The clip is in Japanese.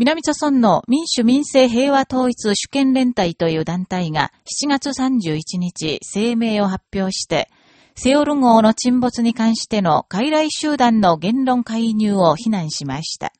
南朝村の民主民政平和統一主権連帯という団体が7月31日声明を発表して、セオル号の沈没に関しての傀儡集団の言論介入を非難しました。